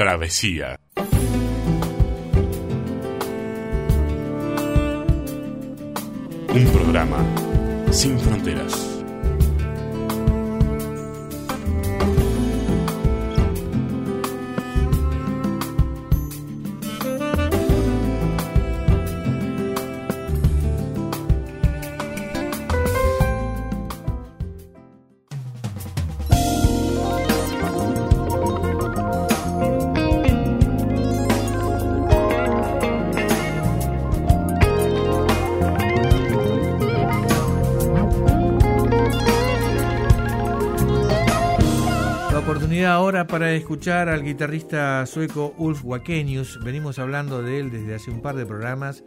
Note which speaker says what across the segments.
Speaker 1: Travesía. Un programa sin fronteras.
Speaker 2: Ahora para escuchar al guitarrista sueco Ulf Wakenius. Venimos hablando de él desde hace un par de programas.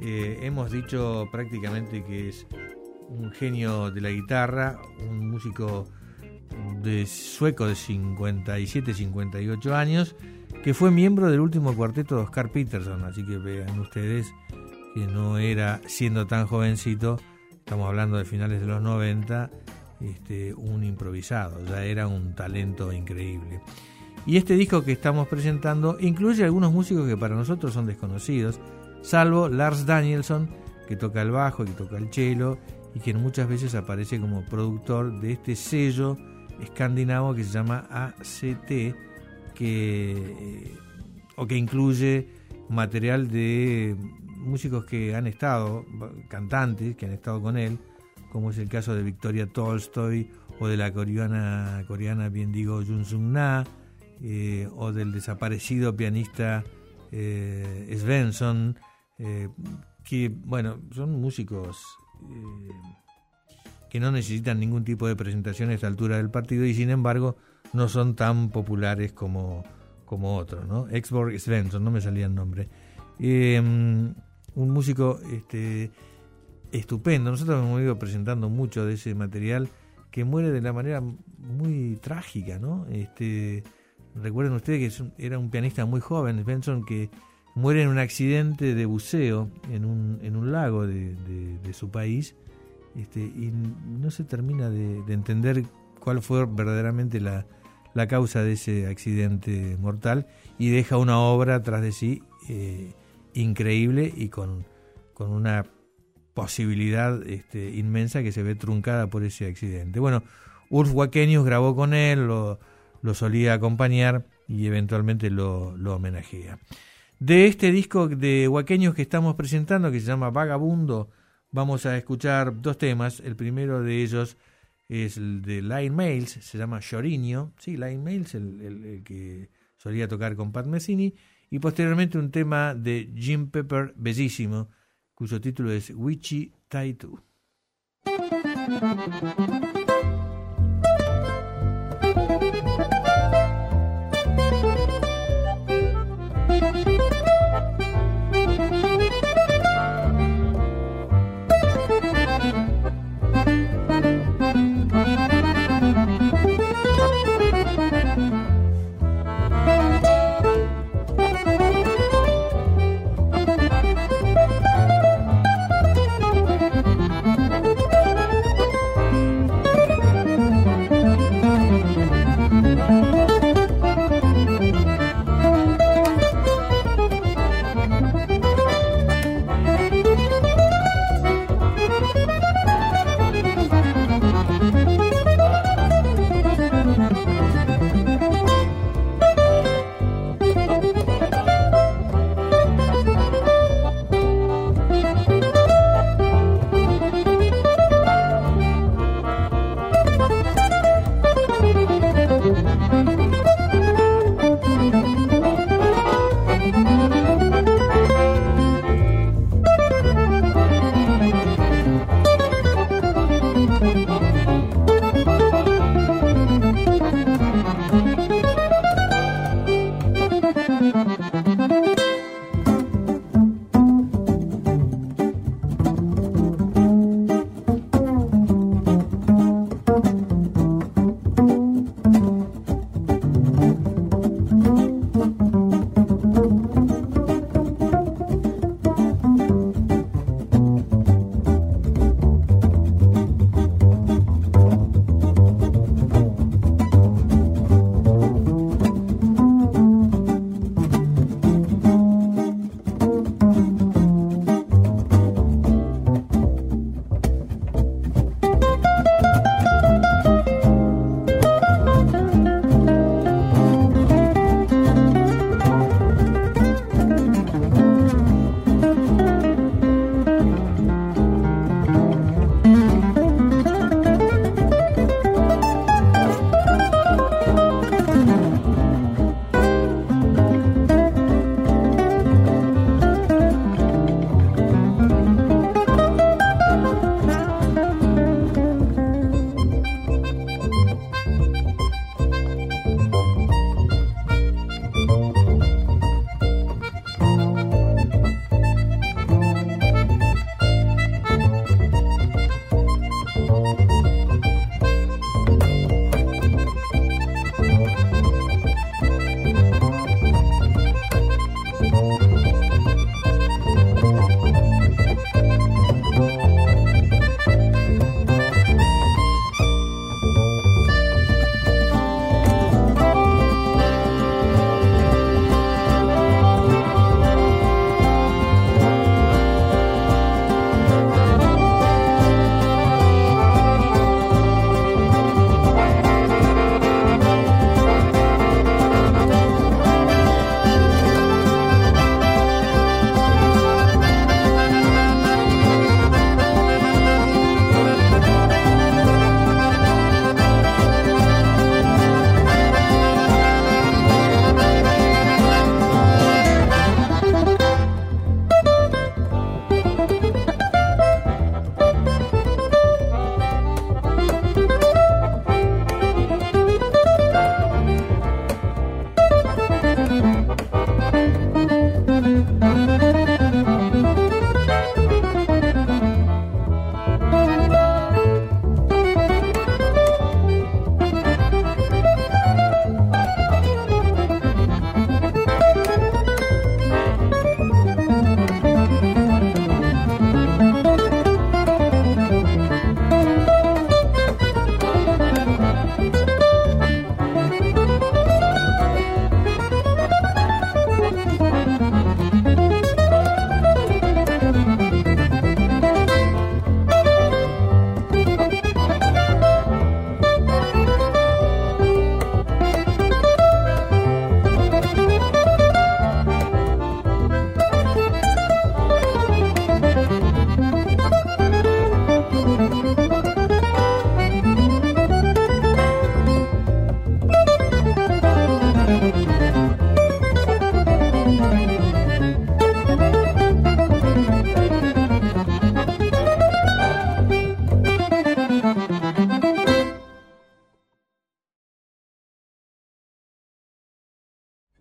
Speaker 2: Eh, hemos dicho prácticamente que es un genio de la guitarra, un músico de sueco de 57, 58 años, que fue miembro del último cuarteto de Oscar Peterson. Así que vean ustedes que no era siendo tan jovencito, estamos hablando de finales de los 90 este, un improvisado, ya era un talento increíble. Y este disco que estamos presentando incluye algunos músicos que para nosotros son desconocidos, salvo Lars Danielson, que toca el bajo, que toca el cello y que muchas veces aparece como productor de este sello escandinavo que se llama ACT, que, eh, o que incluye material de músicos que han estado, cantantes que han estado con él, como es el caso de Victoria Tolstoy o de la coreana, coreana bien digo, Jun Sung Na, eh, o del desaparecido pianista eh, Svensson, eh, que, bueno, son músicos que no necesitan ningún tipo de presentación a esta altura del partido y sin embargo no son tan populares como, como otros, ¿no? Exborg Svensson, no me salía el nombre. un músico este, estupendo. Nosotros hemos ido presentando mucho de ese material que muere de la manera muy trágica, ¿no? Este, recuerden ustedes que era un pianista muy joven, Benson, que muere en un accidente de buceo en un, en un lago de, su país este, y no se termina de, entender cuál fue verdaderamente la, la, causa de ese accidente mortal y deja una obra tras de sí eh, increíble y con, con una posibilidad este, inmensa que se ve truncada por ese accidente. Bueno, Ulf Wakenius grabó con él, lo, solía acompañar y eventualmente lo, lo, homenajea. De este disco de Wakenius que estamos presentando, que se llama Vagabundo, vamos a escuchar dos temas. El primero de ellos es el de Line Mails, se llama Lloriño, sí, Line Mails, el, el, que solía tocar con Pat Messini, y posteriormente un tema de Jim Pepper, bellísimo, cuyo título es Wichi Taitu.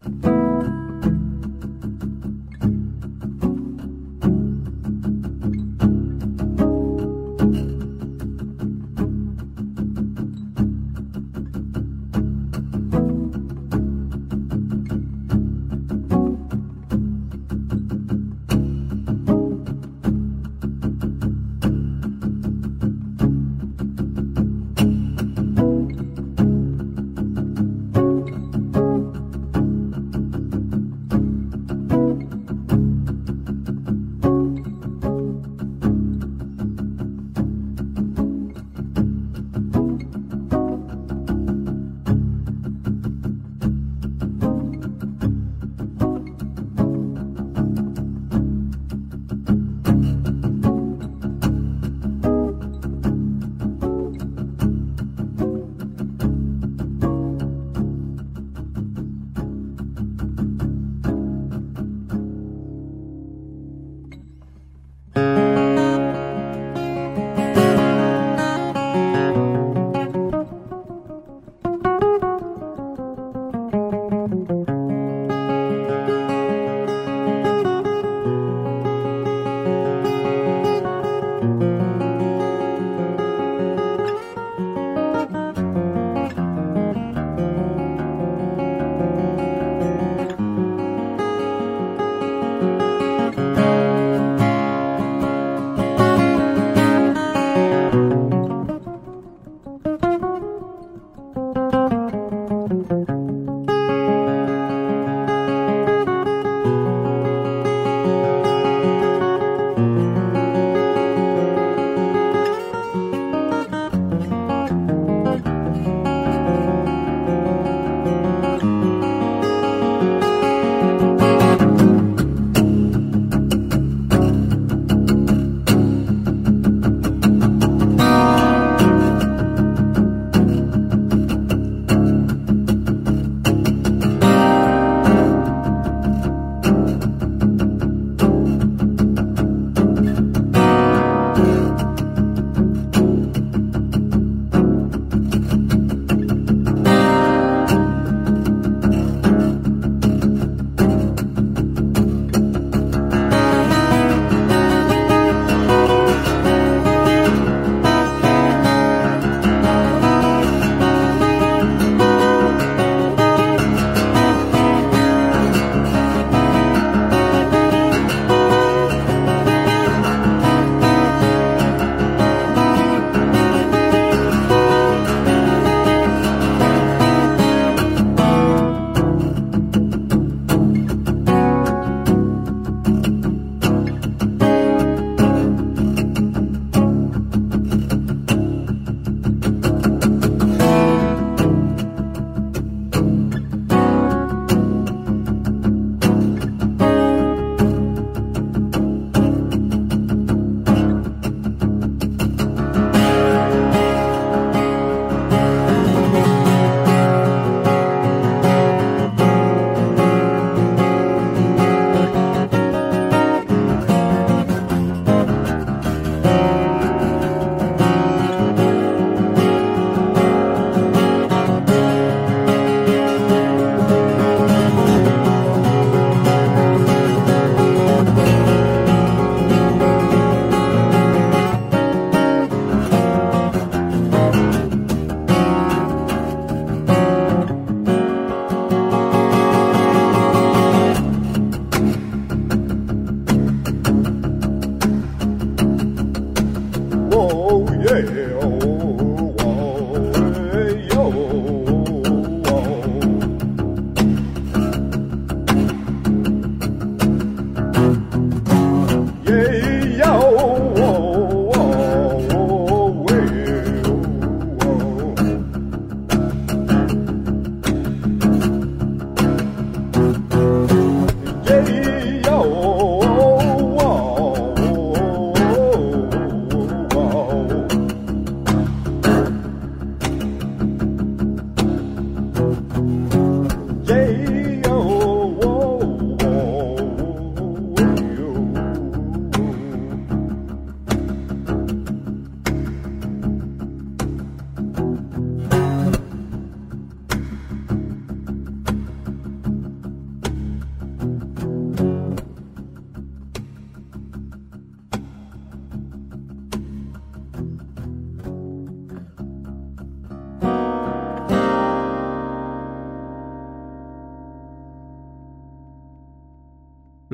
Speaker 2: you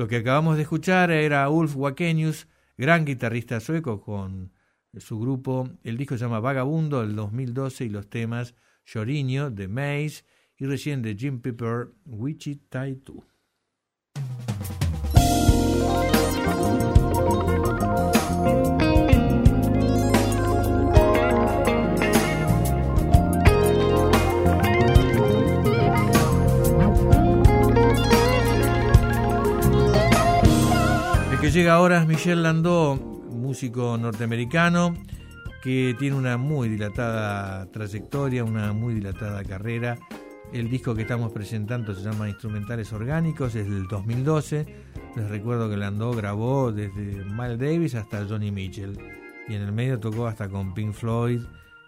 Speaker 2: Lo que acabamos de escuchar era Ulf Wakenius, gran guitarrista sueco con su grupo. El disco se llama Vagabundo del 2012 y los temas Lloriño de Maze y recién de Jim Pepper, Wichita llega ahora es Michel Landau, músico norteamericano que tiene una muy dilatada trayectoria, una muy dilatada carrera. El disco que estamos presentando se llama Instrumentales Orgánicos, es del 2012. Les recuerdo que Landau grabó desde Miles Davis hasta Johnny Mitchell y en el medio tocó hasta con Pink Floyd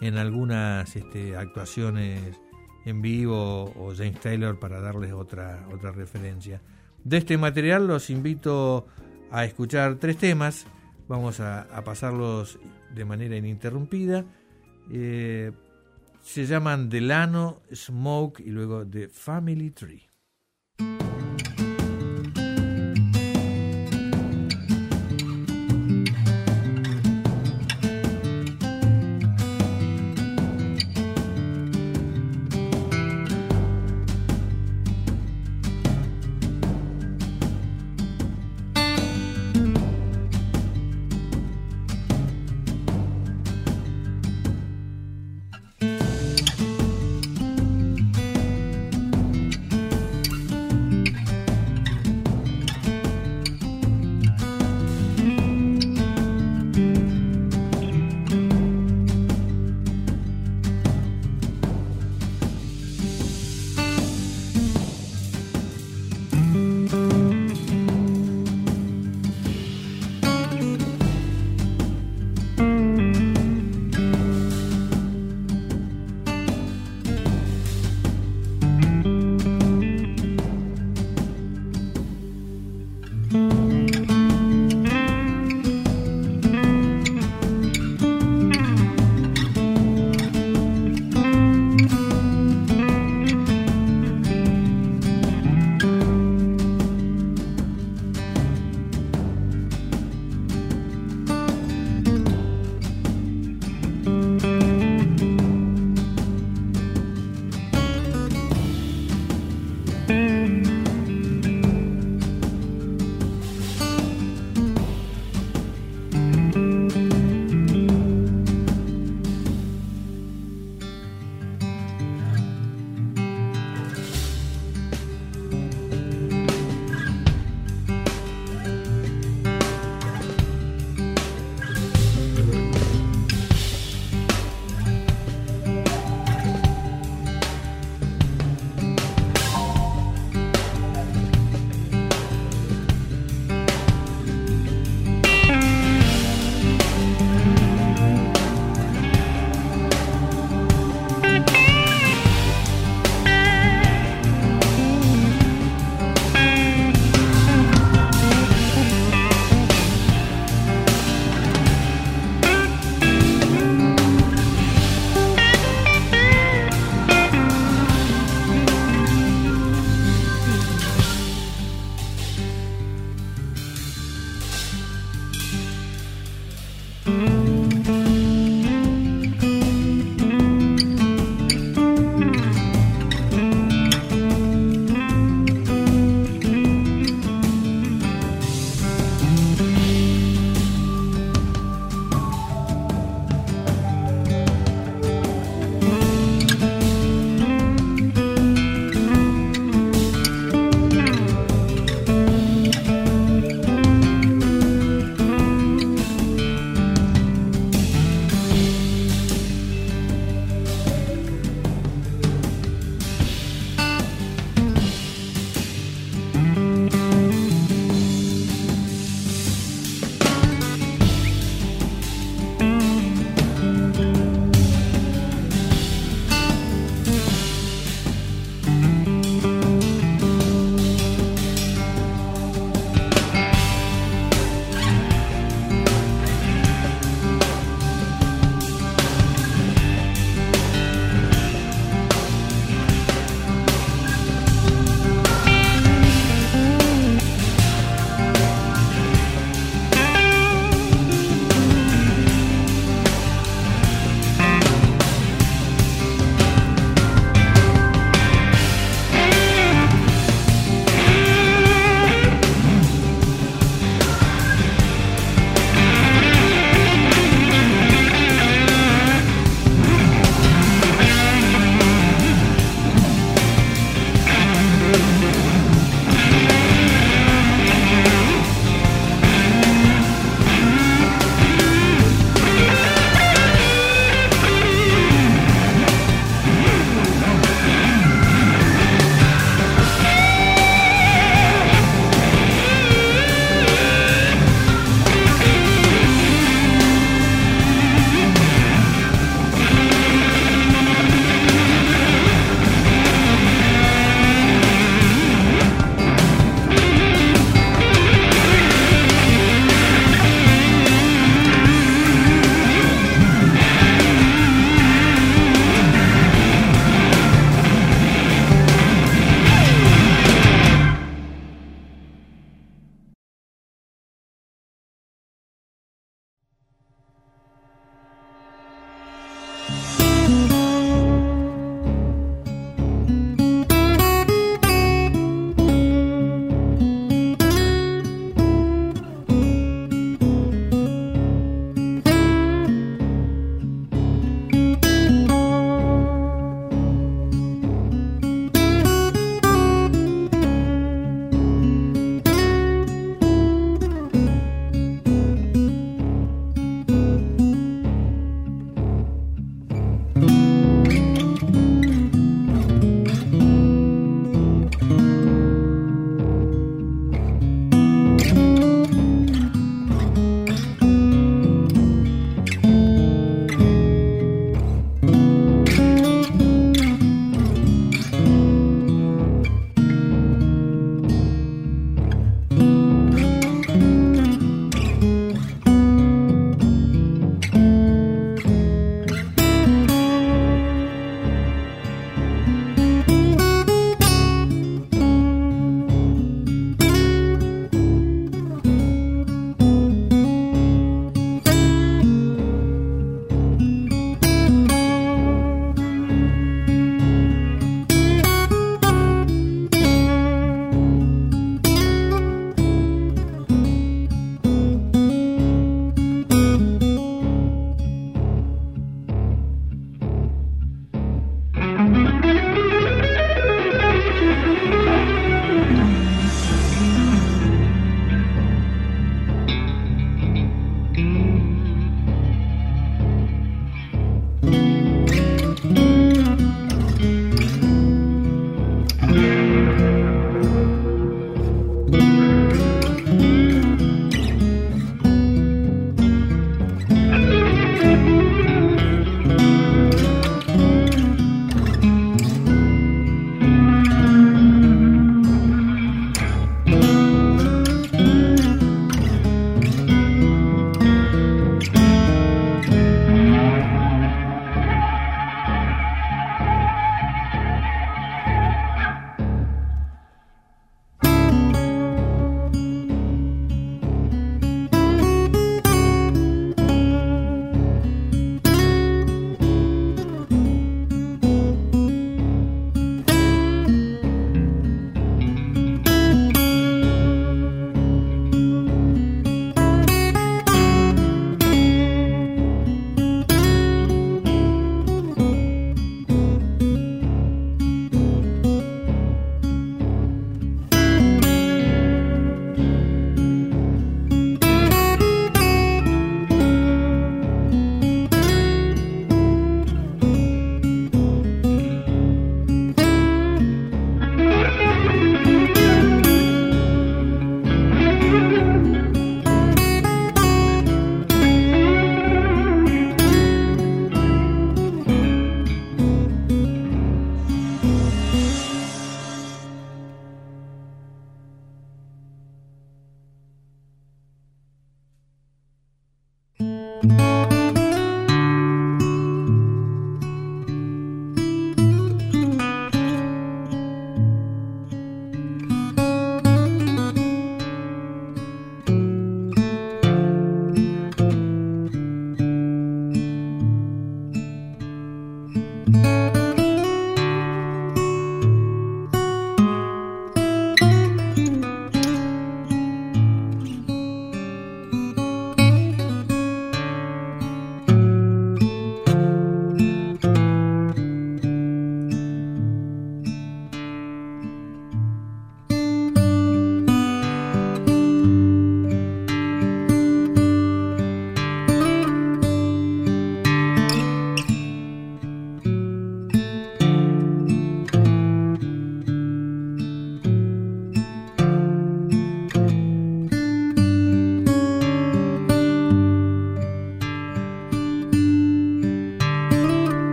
Speaker 2: en algunas este, actuaciones en vivo o James Taylor para darles otra, otra referencia. De este material los invito a escuchar tres temas. Vamos a, pasarlos de manera ininterrumpida. Eh, se llaman Delano, Smoke y luego The Family Tree.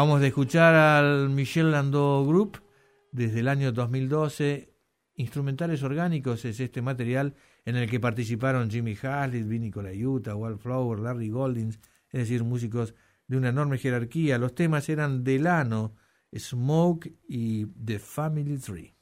Speaker 2: Acabamos de escuchar al Michel Landau Group desde el año 2012. Instrumentales orgánicos es este material en el que participaron Jimmy Haslett, Vinnie Colaiuta, Wallflower, Larry Goldings, es decir, músicos de una enorme jerarquía. Los temas eran Delano, Smoke y The Family Tree.